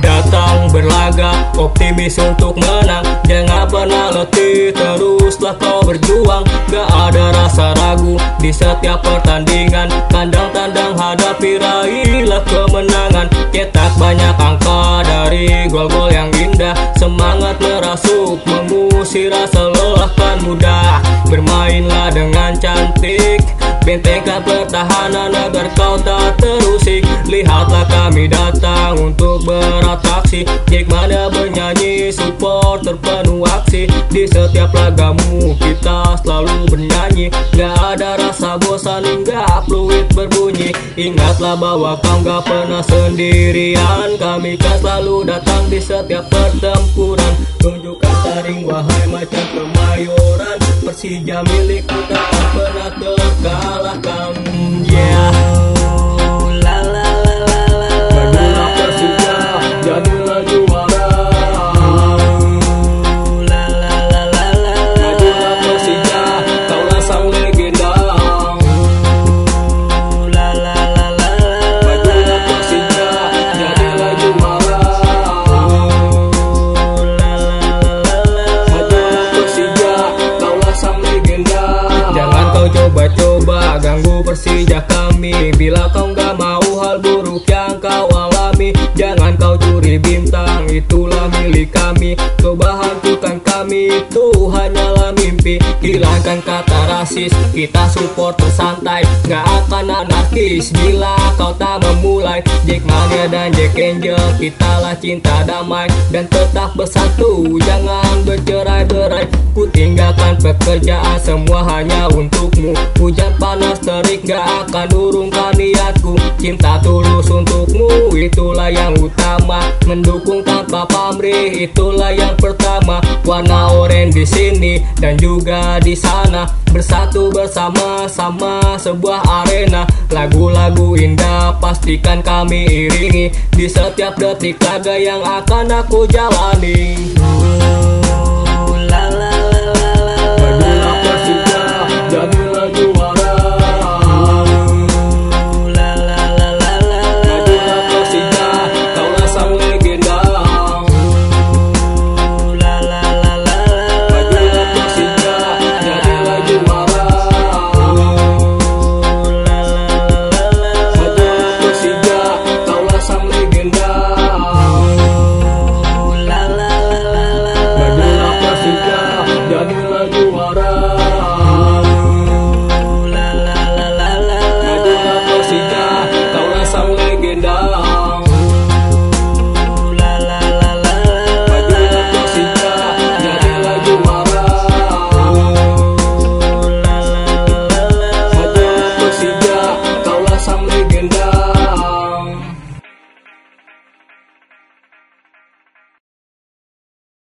Datang berlaga, optimis untuk menang. Jangan pernah letih, teruslah kau berjuang. Gak ada rasa ragu di setiap pertandingan. Kandang tandang hadapi raihlah kemenangan. Cetak banyak angka dari gol-gol yang indah. Semangat merasuk, mengusir rasa mudah Bermainlah dengan cantik. Bentengkan pertahanan agar kau tak terusik. Lihatlah kami datang untuk beratraksi. Mana bernyanyi support Di setiap lagamu. Kita selalu bernyanyi. Gak ada rasa bosan hingga fluid berbunyi. Ingatlah bahwa kau gak pernah sendirian. Kami kan selalu datang di setiap pertempuran. Tunjukkan taring wahai macam kemayoran. Persija milikku tak Persija kami. Bila kau gak mau hal buruk yang kau Itulah milik kami. Coba hantukan kami Itu hanyalah mimpi. Hilangkan kata rasis Kita support tersantai Gak akan anarkis Bila kau tak memulai. Jackmania dan Jack Angel Kita lah cinta damai. Dan tetap bersatu Jangan bercerai-berai. Ku tinggalkan pekerjaan Semua hanya untukmu. Hujan panas terik Gak akan urungkan niatku Cinta tulus untukmu Itulah yang utama. Mendukung tanpa pamrih Itulah yang pertama. Warna oranye di sini Dan juga di sana. Bersatu bersama-sama sebuah arena. Lagu-lagu indah pastikan kami iringi. Di setiap detik laga yang akan aku jalani